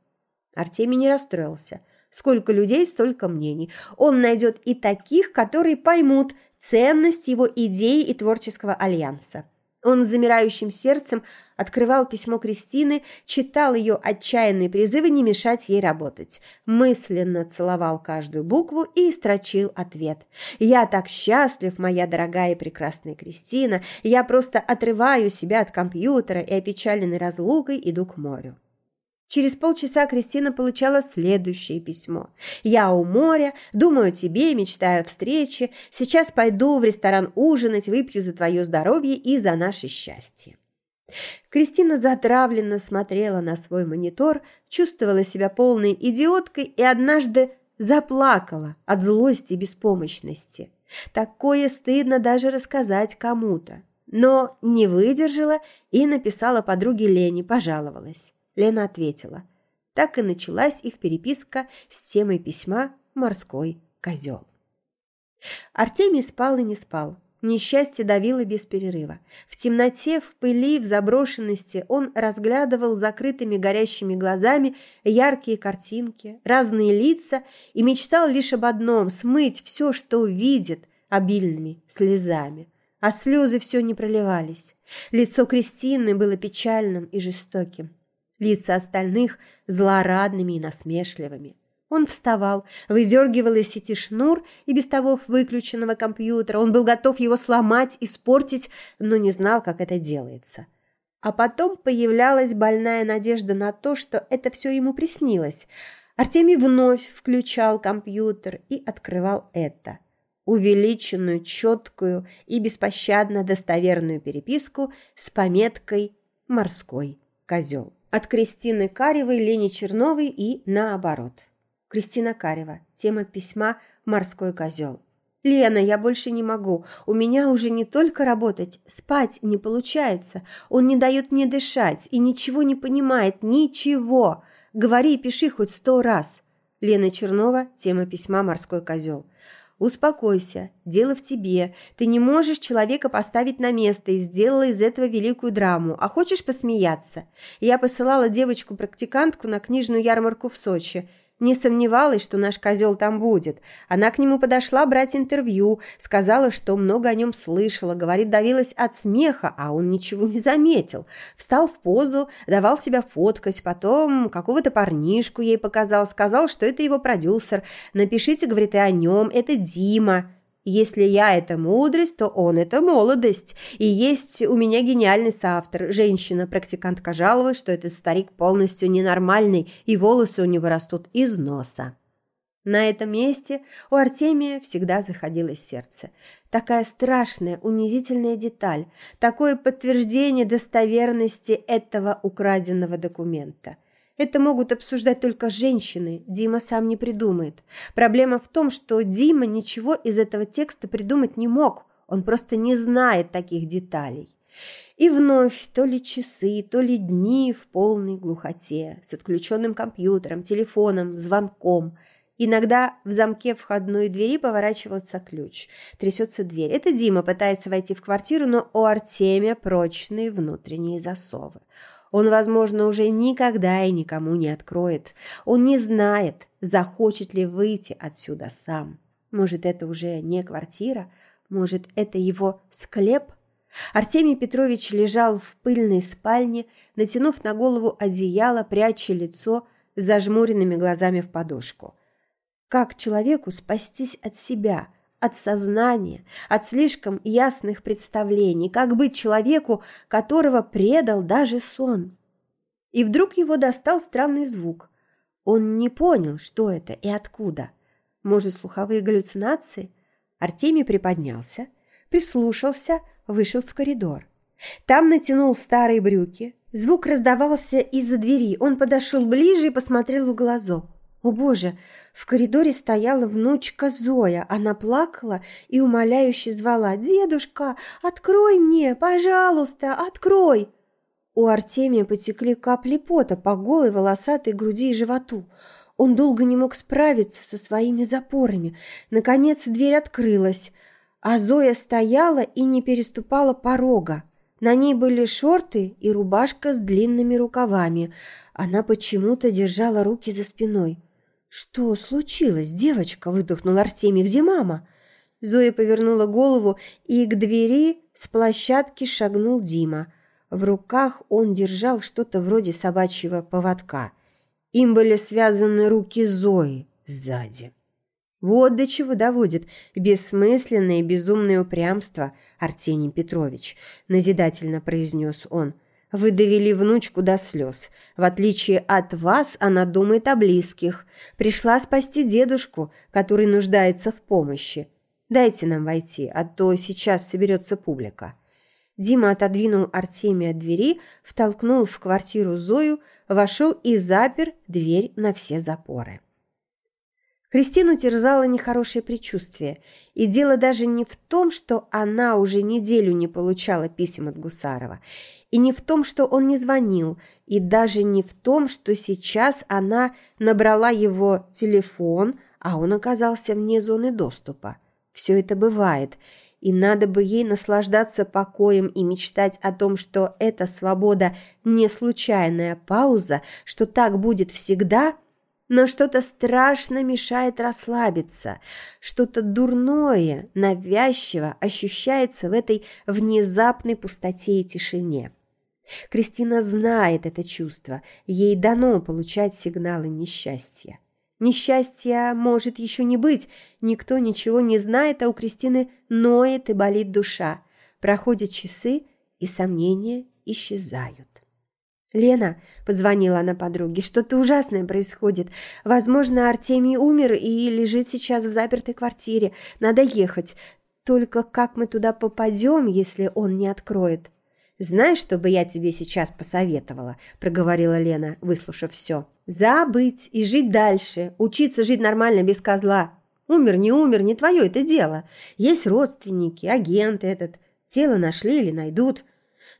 Артемий не расстроился. Сколько людей, столько мнений. Он найдет и таких, которые поймут ценность его идеи и творческого альянса. Он с замирающим сердцем открывал письмо Кристины, читал ее отчаянные призывы не мешать ей работать, мысленно целовал каждую букву и строчил ответ. «Я так счастлив, моя дорогая и прекрасная Кристина, я просто отрываю себя от компьютера и опечаленной разлукой иду к морю». Через полчаса Кристина получала следующее письмо. «Я у моря, думаю о тебе, мечтаю о встрече. Сейчас пойду в ресторан ужинать, выпью за твое здоровье и за наше счастье». Кристина затравленно смотрела на свой монитор, чувствовала себя полной идиоткой и однажды заплакала от злости и беспомощности. Такое стыдно даже рассказать кому-то. Но не выдержала и написала подруге Лене, пожаловалась. Лена ответила. Так и началась их переписка с темой письма «Морской козел». Артемий спал и не спал. Несчастье давило без перерыва. В темноте, в пыли, в заброшенности он разглядывал закрытыми горящими глазами яркие картинки, разные лица и мечтал лишь об одном – смыть все, что видит, обильными слезами. А слезы все не проливались. Лицо Кристины было печальным и жестоким. Лица остальных – злорадными и насмешливыми. Он вставал, выдергивал из сети шнур и без того выключенного компьютера. Он был готов его сломать, испортить, но не знал, как это делается. А потом появлялась больная надежда на то, что это все ему приснилось. Артемий вновь включал компьютер и открывал это. Увеличенную, четкую и беспощадно достоверную переписку с пометкой «Морской козел». От Кристины Каревой, Лени Черновой и наоборот. Кристина Карева. Тема письма «Морской козел». «Лена, я больше не могу. У меня уже не только работать, спать не получается. Он не дает мне дышать и ничего не понимает. Ничего. Говори и пиши хоть сто раз». Лена Чернова. Тема письма «Морской козел». «Успокойся. Дело в тебе. Ты не можешь человека поставить на место и сделала из этого великую драму. А хочешь посмеяться? Я посылала девочку-практикантку на книжную ярмарку в Сочи. Не сомневалась, что наш козел там будет. Она к нему подошла брать интервью, сказала, что много о нем слышала, говорит, давилась от смеха, а он ничего не заметил. Встал в позу, давал себя фоткать, потом какого-то парнишку ей показал, сказал, что это его продюсер. Напишите, говорит, и о нем, это Дима. Если я – это мудрость, то он – это молодость. И есть у меня гениальный соавтор. Женщина-практикантка жаловалась, что этот старик полностью ненормальный, и волосы у него растут из носа. На этом месте у Артемия всегда заходилось сердце. Такая страшная, унизительная деталь, такое подтверждение достоверности этого украденного документа – это могут обсуждать только женщины, Дима сам не придумает. Проблема в том, что Дима ничего из этого текста придумать не мог, он просто не знает таких деталей. И вновь то ли часы, то ли дни в полной глухоте, с отключенным компьютером, телефоном, звонком. Иногда в замке входной двери поворачивается ключ. Трясется дверь. Это Дима пытается войти в квартиру, но у Артемия прочные внутренние засовы. Он, возможно, уже никогда и никому не откроет. Он не знает, захочет ли выйти отсюда сам. Может, это уже не квартира, может, это его склеп? Артемий Петрович лежал в пыльной спальне, натянув на голову одеяло, пряча лицо с зажмуренными глазами в подушку. Как человеку спастись от себя – от сознания, от слишком ясных представлений, как быть человеку, которого предал даже сон. И вдруг его достал странный звук. Он не понял, что это и откуда. Может, слуховые галлюцинации? Артемий приподнялся, прислушался, вышел в коридор. Там натянул старые брюки. Звук раздавался из-за двери. Он подошел ближе и посмотрел в глазок. О боже, в коридоре стояла внучка Зоя. Она плакала и умоляюще звала «Дедушка, открой мне, пожалуйста, открой!» У Артемия потекли капли пота по голой волосатой груди и животу. Он долго не мог справиться со своими запорами. Наконец дверь открылась, а Зоя стояла и не переступала порога. На ней были шорты и рубашка с длинными рукавами. Она почему-то держала руки за спиной. «Что случилось, девочка?» – выдохнул Артемий. «Где мама?» Зоя повернула голову, и к двери с площадки шагнул Дима. В руках он держал что-то вроде собачьего поводка. Им были связаны руки Зои сзади. Вот до чего доводит бессмысленное и безумное упрямство, Артемий Петрович, назидательно произнес он – вы довели внучку до слез. В отличие от вас, она думает о близких. Пришла спасти дедушку, который нуждается в помощи. Дайте нам войти, а то сейчас соберется публика». Дима отодвинул Артемия от двери, втолкнул в квартиру Зою, вошел и запер дверь на все запоры. Кристину терзало нехорошее предчувствие, и дело даже не в том, что она уже неделю не получала писем от Гусарова, и не в том, что он не звонил, и даже не в том, что сейчас она набрала его телефон, а он оказался вне зоны доступа. Все это бывает, и надо бы ей наслаждаться покоем и мечтать о том, что эта свобода не случайная пауза, что так будет всегда – но что-то страшно мешает расслабиться, что-то дурное, навязчиво ощущается в этой внезапной пустоте и тишине. Кристина знает это чувство, ей дано получать сигналы несчастья. Несчастья может еще не быть, никто ничего не знает, а у Кристины ноет и болит душа. Проходят часы, и сомнения исчезают. «Лена», – позвонила она подруге, – «что-то ужасное происходит. Возможно, Артемий умер и лежит сейчас в запертой квартире. Надо ехать. Только как мы туда попадем, если он не откроет?» «Знаешь, что бы я тебе сейчас посоветовала?» – проговорила Лена, выслушав все. «Забыть и жить дальше, учиться жить нормально без козла. Умер, не умер, не твое это дело. Есть родственники, агенты этот. Тело нашли или найдут.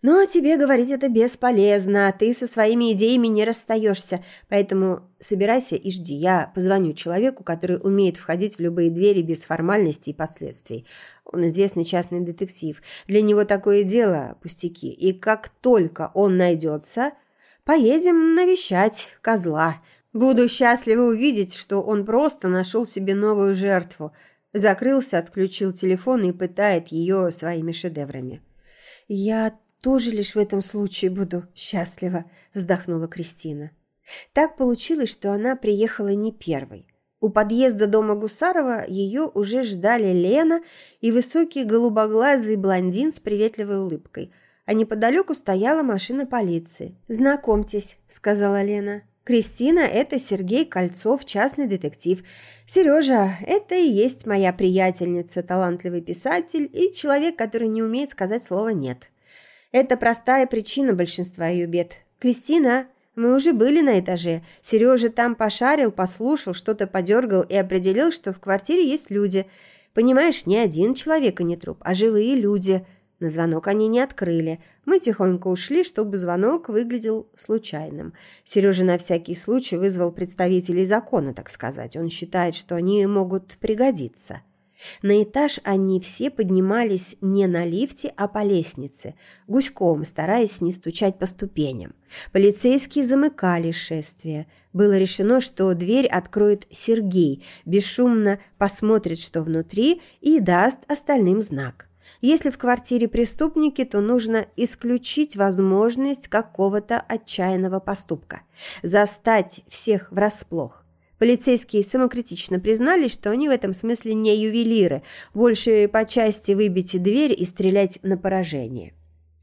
Но тебе говорить это бесполезно, ты со своими идеями не расстаешься, поэтому собирайся и жди. Я позвоню человеку, который умеет входить в любые двери без формальностей и последствий. Он известный частный детектив. Для него такое дело – пустяки. И как только он найдется, поедем навещать козла. Буду счастлива увидеть, что он просто нашел себе новую жертву. Закрылся, отключил телефон и пытает ее своими шедеврами. «Я тоже лишь в этом случае буду счастлива», – вздохнула Кристина. Так получилось, что она приехала не первой. У подъезда дома Гусарова ее уже ждали Лена и высокий голубоглазый блондин с приветливой улыбкой. А неподалеку стояла машина полиции. «Знакомьтесь», – сказала Лена. «Кристина – это Сергей Кольцов, частный детектив. Сережа – это и есть моя приятельница, талантливый писатель и человек, который не умеет сказать слово «нет». Это простая причина большинства ее бед. Кристина, мы уже были на этаже. Сережа там пошарил, послушал, что-то подергал и определил, что в квартире есть люди. Понимаешь, не один человек и не труп, а живые люди. На звонок они не открыли. Мы тихонько ушли, чтобы звонок выглядел случайным. Сережа на всякий случай вызвал представителей закона, так сказать. Он считает, что они могут пригодиться. На этаж они все поднимались не на лифте, а по лестнице, гуськом, стараясь не стучать по ступеням. Полицейские замыкали шествие. Было решено, что дверь откроет Сергей, бесшумно посмотрит, что внутри, и даст остальным знак. Если в квартире преступники, то нужно исключить возможность какого-то отчаянного поступка. Застать всех врасплох. Полицейские самокритично признали, что они в этом смысле не ювелиры, больше по части выбить дверь и стрелять на поражение.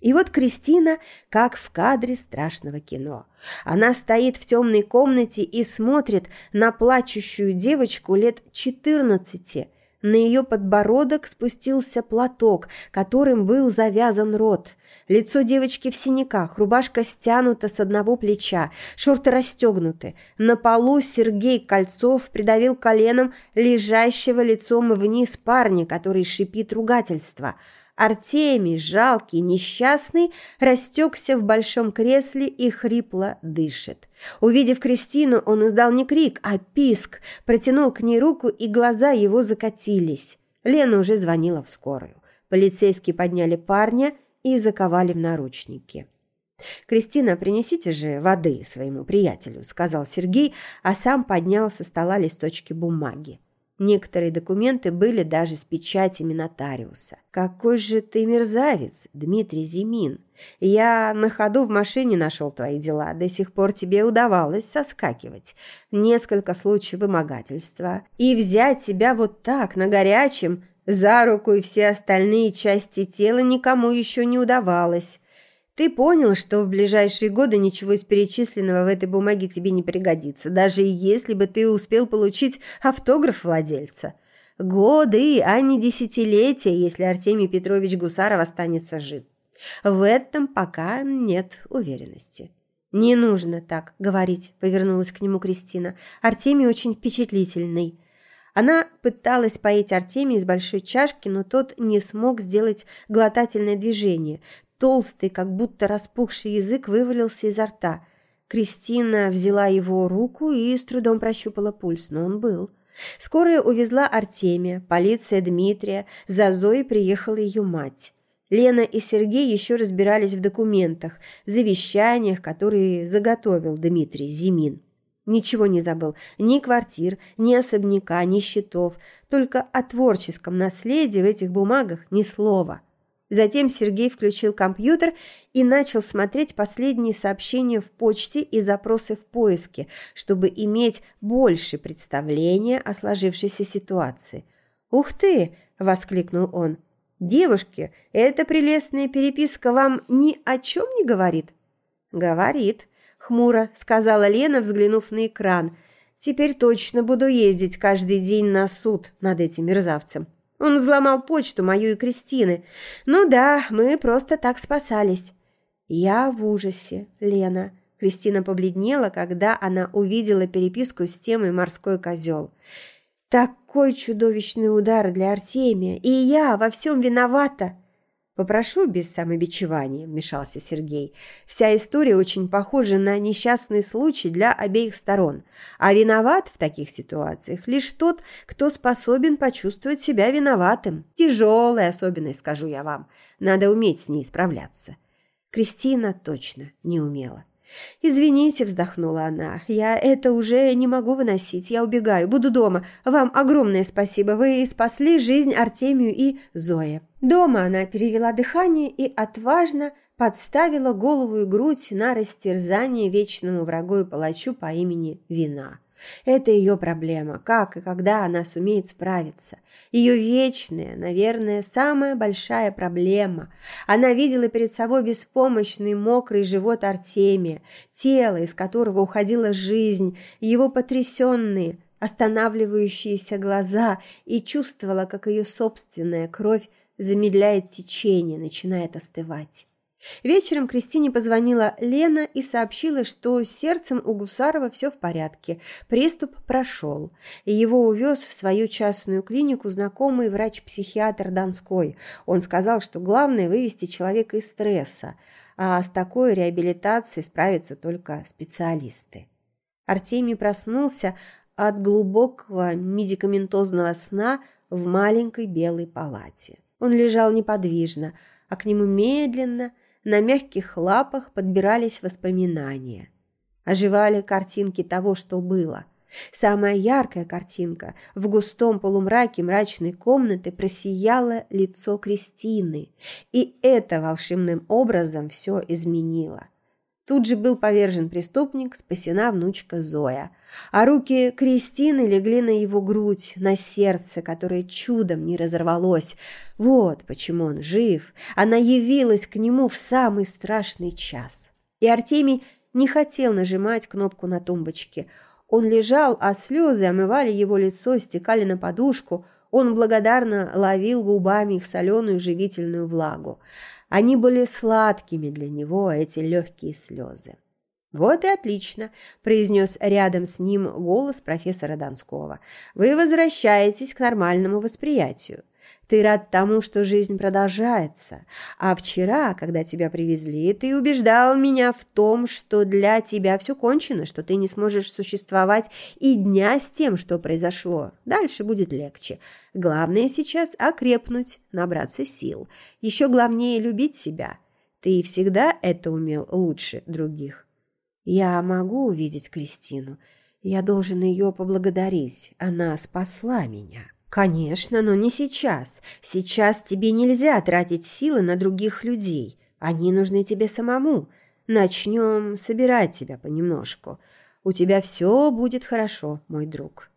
И вот Кристина, как в кадре страшного кино. Она стоит в темной комнате и смотрит на плачущую девочку лет четырнадцати, на ее подбородок спустился платок, которым был завязан рот. Лицо девочки в синяках, рубашка стянута с одного плеча, шорты расстегнуты. На полу Сергей Кольцов придавил коленом лежащего лицом вниз парня, который шипит ругательство – Артемий, жалкий, несчастный, растекся в большом кресле и хрипло дышит. Увидев Кристину, он издал не крик, а писк, протянул к ней руку, и глаза его закатились. Лена уже звонила в скорую. Полицейские подняли парня и заковали в наручники. «Кристина, принесите же воды своему приятелю», – сказал Сергей, а сам поднял со стола листочки бумаги. Некоторые документы были даже с печатями нотариуса. «Какой же ты мерзавец, Дмитрий Зимин! Я на ходу в машине нашел твои дела. До сих пор тебе удавалось соскакивать. Несколько случаев вымогательства. И взять тебя вот так, на горячем, за руку и все остальные части тела никому еще не удавалось. Ты понял, что в ближайшие годы ничего из перечисленного в этой бумаге тебе не пригодится, даже если бы ты успел получить автограф владельца. Годы, а не десятилетия, если Артемий Петрович Гусаров останется жив. В этом пока нет уверенности. «Не нужно так говорить», – повернулась к нему Кристина. «Артемий очень впечатлительный». Она пыталась поить Артемия из большой чашки, но тот не смог сделать глотательное движение. Толстый, как будто распухший язык вывалился изо рта. Кристина взяла его руку и с трудом прощупала пульс, но он был. Скорая увезла Артемия, полиция Дмитрия, за Зоей приехала ее мать. Лена и Сергей еще разбирались в документах, завещаниях, которые заготовил Дмитрий Зимин. Ничего не забыл, ни квартир, ни особняка, ни счетов, только о творческом наследии в этих бумагах ни слова. Затем Сергей включил компьютер и начал смотреть последние сообщения в почте и запросы в поиске, чтобы иметь больше представления о сложившейся ситуации. «Ух ты!» – воскликнул он. «Девушки, эта прелестная переписка вам ни о чем не говорит?» «Говорит», – хмуро сказала Лена, взглянув на экран. «Теперь точно буду ездить каждый день на суд над этим мерзавцем». Он взломал почту мою и Кристины. Ну да, мы просто так спасались. Я в ужасе, Лена. Кристина побледнела, когда она увидела переписку с темой «Морской козел». Такой чудовищный удар для Артемия, и я во всем виновата. «Попрошу без самобичевания», – вмешался Сергей. «Вся история очень похожа на несчастный случай для обеих сторон. А виноват в таких ситуациях лишь тот, кто способен почувствовать себя виноватым. Тяжелая особенность, скажу я вам. Надо уметь с ней справляться». Кристина точно не умела. «Извините», – вздохнула она, – «я это уже не могу выносить. Я убегаю, буду дома. Вам огромное спасибо. Вы спасли жизнь Артемию и Зое». Дома она перевела дыхание и отважно подставила голову и грудь на растерзание вечному врагу и палачу по имени Вина. Это ее проблема, как и когда она сумеет справиться. Ее вечная, наверное, самая большая проблема. Она видела перед собой беспомощный мокрый живот Артемия, тело, из которого уходила жизнь, его потрясенные, останавливающиеся глаза и чувствовала, как ее собственная кровь замедляет течение, начинает остывать. Вечером Кристине позвонила Лена и сообщила, что с сердцем у Гусарова все в порядке. Приступ прошел. Его увез в свою частную клинику знакомый врач-психиатр Донской. Он сказал, что главное вывести человека из стресса, а с такой реабилитацией справятся только специалисты. Артемий проснулся от глубокого медикаментозного сна в маленькой белой палате. Он лежал неподвижно, а к нему медленно – на мягких лапах подбирались воспоминания. Оживали картинки того, что было. Самая яркая картинка в густом полумраке мрачной комнаты просияло лицо Кристины, и это волшебным образом все изменило. Тут же был повержен преступник, спасена внучка Зоя. А руки Кристины легли на его грудь, на сердце, которое чудом не разорвалось. Вот почему он жив. Она явилась к нему в самый страшный час. И Артемий не хотел нажимать кнопку на тумбочке. Он лежал, а слезы омывали его лицо, стекали на подушку. Он благодарно ловил губами их соленую живительную влагу. Они были сладкими для него, эти легкие слезы. «Вот и отлично», – произнес рядом с ним голос профессора Донского. «Вы возвращаетесь к нормальному восприятию. Ты рад тому, что жизнь продолжается. А вчера, когда тебя привезли, ты убеждал меня в том, что для тебя все кончено, что ты не сможешь существовать и дня с тем, что произошло. Дальше будет легче. Главное сейчас окрепнуть, набраться сил. Еще главнее любить себя. Ты всегда это умел лучше других. Я могу увидеть Кристину. Я должен ее поблагодарить. Она спасла меня. «Конечно, но не сейчас. Сейчас тебе нельзя тратить силы на других людей. Они нужны тебе самому. Начнем собирать тебя понемножку. У тебя все будет хорошо, мой друг».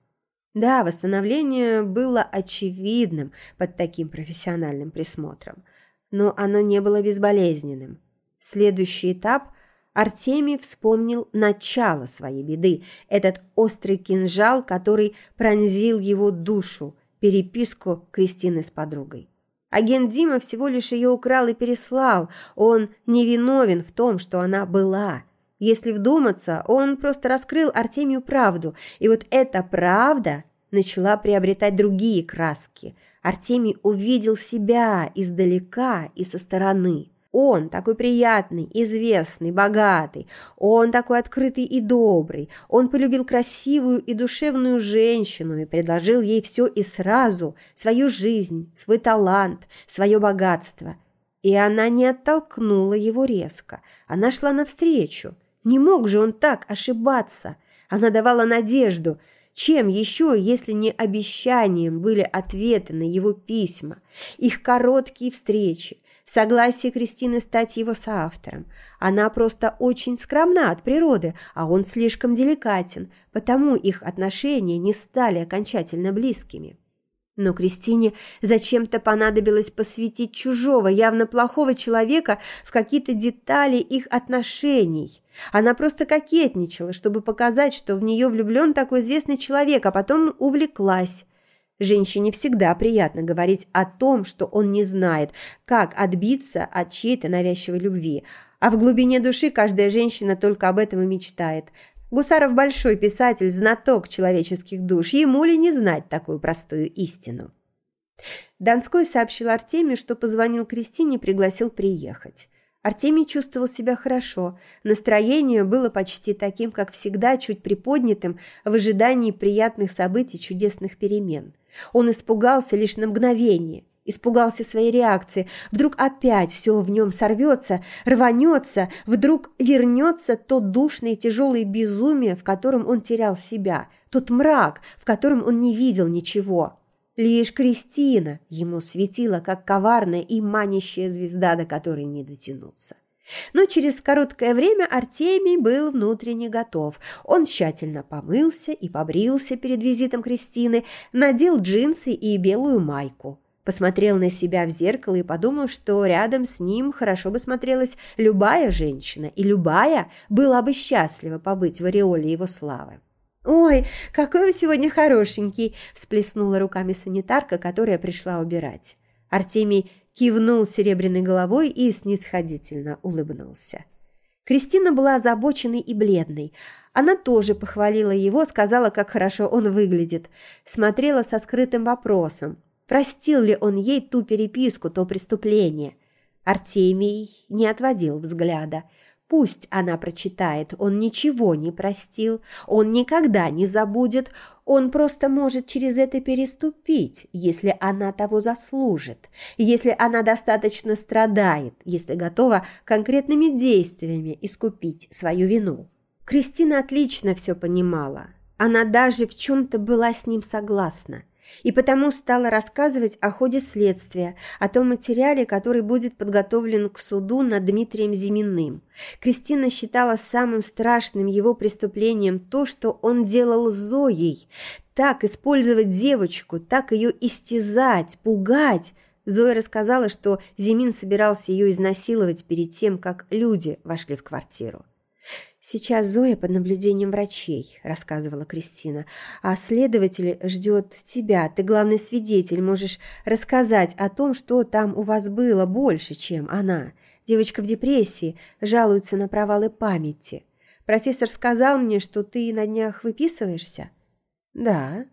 Да, восстановление было очевидным под таким профессиональным присмотром, но оно не было безболезненным. Следующий этап – Артемий вспомнил начало своей беды, этот острый кинжал, который пронзил его душу, переписку Кристины с подругой. Агент Дима всего лишь ее украл и переслал. Он не виновен в том, что она была. Если вдуматься, он просто раскрыл Артемию правду. И вот эта правда начала приобретать другие краски. Артемий увидел себя издалека и со стороны. Он такой приятный, известный, богатый. Он такой открытый и добрый. Он полюбил красивую и душевную женщину и предложил ей все и сразу, свою жизнь, свой талант, свое богатство. И она не оттолкнула его резко. Она шла навстречу. Не мог же он так ошибаться. Она давала надежду – чем еще, если не обещанием, были ответы на его письма, их короткие встречи, согласие Кристины стать его соавтором. Она просто очень скромна от природы, а он слишком деликатен, потому их отношения не стали окончательно близкими. Но Кристине зачем-то понадобилось посвятить чужого, явно плохого человека в какие-то детали их отношений. Она просто кокетничала, чтобы показать, что в нее влюблен такой известный человек, а потом увлеклась. Женщине всегда приятно говорить о том, что он не знает, как отбиться от чьей-то навязчивой любви. А в глубине души каждая женщина только об этом и мечтает. Гусаров большой писатель, знаток человеческих душ. Ему ли не знать такую простую истину? Донской сообщил Артемию, что позвонил Кристине и пригласил приехать. Артемий чувствовал себя хорошо. Настроение было почти таким, как всегда, чуть приподнятым в ожидании приятных событий, чудесных перемен. Он испугался лишь на мгновение. Испугался своей реакции. Вдруг опять все в нем сорвется, рванется, вдруг вернется то душное и тяжелое безумие, в котором он терял себя, тот мрак, в котором он не видел ничего. Лишь Кристина ему светила, как коварная и манящая звезда, до которой не дотянуться. Но через короткое время Артемий был внутренне готов. Он тщательно помылся и побрился перед визитом Кристины, надел джинсы и белую майку. Посмотрел на себя в зеркало и подумал, что рядом с ним хорошо бы смотрелась любая женщина, и любая была бы счастлива побыть в ореоле его славы. «Ой, какой вы сегодня хорошенький!» – всплеснула руками санитарка, которая пришла убирать. Артемий кивнул серебряной головой и снисходительно улыбнулся. Кристина была озабоченной и бледной. Она тоже похвалила его, сказала, как хорошо он выглядит. Смотрела со скрытым вопросом. Простил ли он ей ту переписку, то преступление? Артемий не отводил взгляда. Пусть она прочитает, он ничего не простил, он никогда не забудет, он просто может через это переступить, если она того заслужит, если она достаточно страдает, если готова конкретными действиями искупить свою вину. Кристина отлично все понимала. Она даже в чем-то была с ним согласна и потому стала рассказывать о ходе следствия, о том материале, который будет подготовлен к суду над Дмитрием Зиминым. Кристина считала самым страшным его преступлением то, что он делал с Зоей. Так использовать девочку, так ее истязать, пугать. Зоя рассказала, что Зимин собирался ее изнасиловать перед тем, как люди вошли в квартиру. «Сейчас Зоя под наблюдением врачей», – рассказывала Кристина. «А следователь ждет тебя. Ты главный свидетель. Можешь рассказать о том, что там у вас было больше, чем она. Девочка в депрессии, жалуется на провалы памяти. Профессор сказал мне, что ты на днях выписываешься?» «Да»,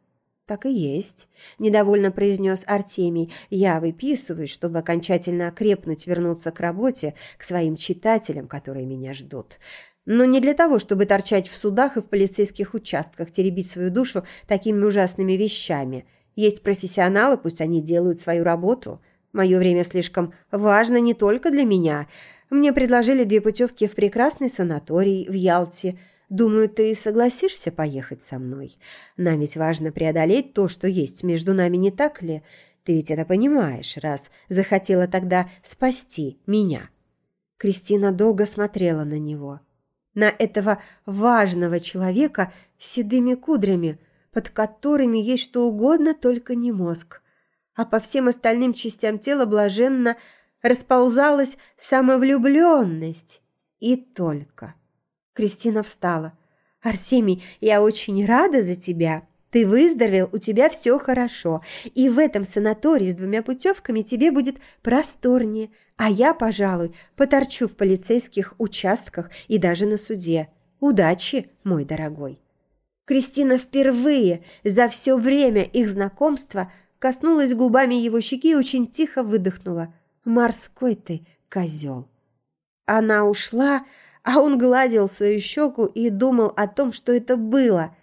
«Так и есть», – недовольно произнес Артемий. «Я выписываюсь, чтобы окончательно окрепнуть, вернуться к работе, к своим читателям, которые меня ждут но не для того, чтобы торчать в судах и в полицейских участках, теребить свою душу такими ужасными вещами. Есть профессионалы, пусть они делают свою работу. Мое время слишком важно не только для меня. Мне предложили две путевки в прекрасный санаторий в Ялте. Думаю, ты согласишься поехать со мной? Нам ведь важно преодолеть то, что есть между нами, не так ли? Ты ведь это понимаешь, раз захотела тогда спасти меня». Кристина долго смотрела на него – на этого важного человека с седыми кудрями, под которыми есть что угодно, только не мозг. А по всем остальным частям тела блаженно расползалась самовлюбленность. И только. Кристина встала. «Арсемий, я очень рада за тебя. Ты выздоровел, у тебя все хорошо. И в этом санатории с двумя путевками тебе будет просторнее, а я, пожалуй, поторчу в полицейских участках и даже на суде. Удачи, мой дорогой. Кристина впервые за все время их знакомства коснулась губами его щеки и очень тихо выдохнула. «Морской ты, козел. Она ушла, а он гладил свою щеку и думал о том, что это было.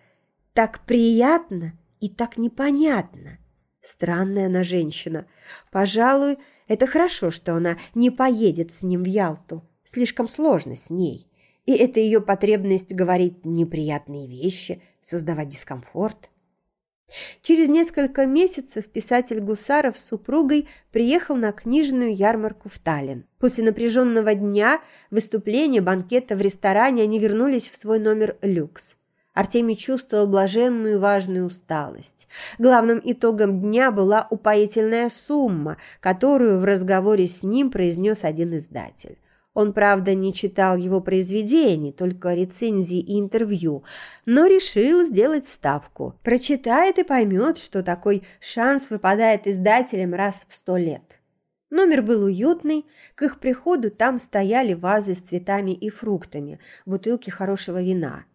Так приятно и так непонятно. Странная она женщина. Пожалуй, это хорошо, что она не поедет с ним в Ялту. Слишком сложно с ней. И это ее потребность говорить неприятные вещи, создавать дискомфорт. Через несколько месяцев писатель Гусаров с супругой приехал на книжную ярмарку в Таллин. После напряженного дня выступления, банкета в ресторане они вернулись в свой номер «Люкс». Артемий чувствовал блаженную важную усталость. Главным итогом дня была упоительная сумма, которую в разговоре с ним произнес один издатель. Он, правда, не читал его произведений, только рецензии и интервью, но решил сделать ставку. Прочитает и поймет, что такой шанс выпадает издателям раз в сто лет. Номер был уютный, к их приходу там стояли вазы с цветами и фруктами, бутылки хорошего вина.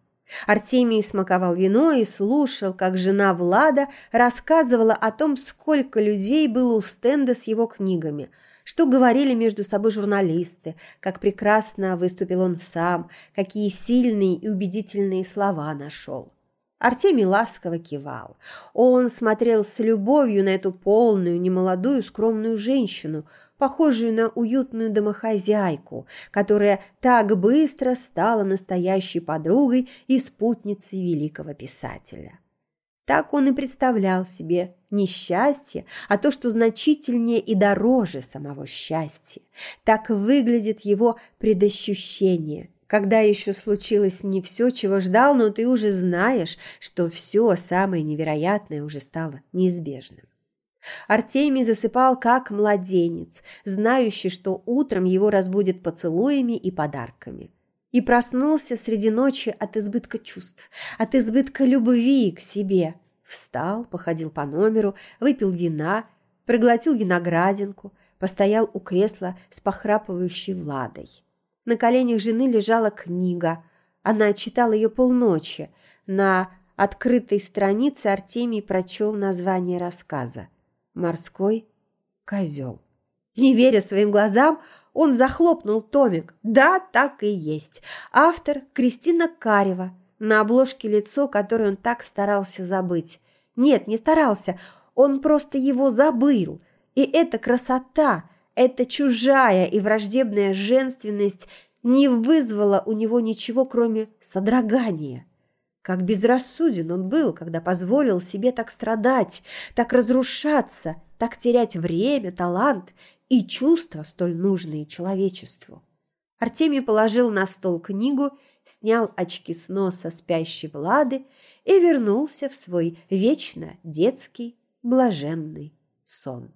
Артемий смаковал вино и слушал, как жена Влада рассказывала о том, сколько людей было у стенда с его книгами – что говорили между собой журналисты, как прекрасно выступил он сам, какие сильные и убедительные слова нашел. Артемий ласково кивал. Он смотрел с любовью на эту полную, немолодую, скромную женщину, похожую на уютную домохозяйку, которая так быстро стала настоящей подругой и спутницей великого писателя. Так он и представлял себе не счастье, а то, что значительнее и дороже самого счастья. Так выглядит его предощущение, когда еще случилось не все, чего ждал, но ты уже знаешь, что все самое невероятное уже стало неизбежным. Артемий засыпал как младенец, знающий, что утром его разбудит поцелуями и подарками. И проснулся среди ночи от избытка чувств, от избытка любви к себе – Встал, походил по номеру, выпил вина, проглотил виноградинку, постоял у кресла с похрапывающей Владой. На коленях жены лежала книга. Она читала ее полночи. На открытой странице Артемий прочел название рассказа «Морской козел». Не веря своим глазам, он захлопнул томик. Да, так и есть. Автор Кристина Карева – на обложке лицо, которое он так старался забыть. Нет, не старался, он просто его забыл. И эта красота, эта чужая и враждебная женственность не вызвала у него ничего, кроме содрогания. Как безрассуден он был, когда позволил себе так страдать, так разрушаться, так терять время, талант и чувства, столь нужные человечеству. Артемий положил на стол книгу снял очки с носа спящей Влады и вернулся в свой вечно детский блаженный сон.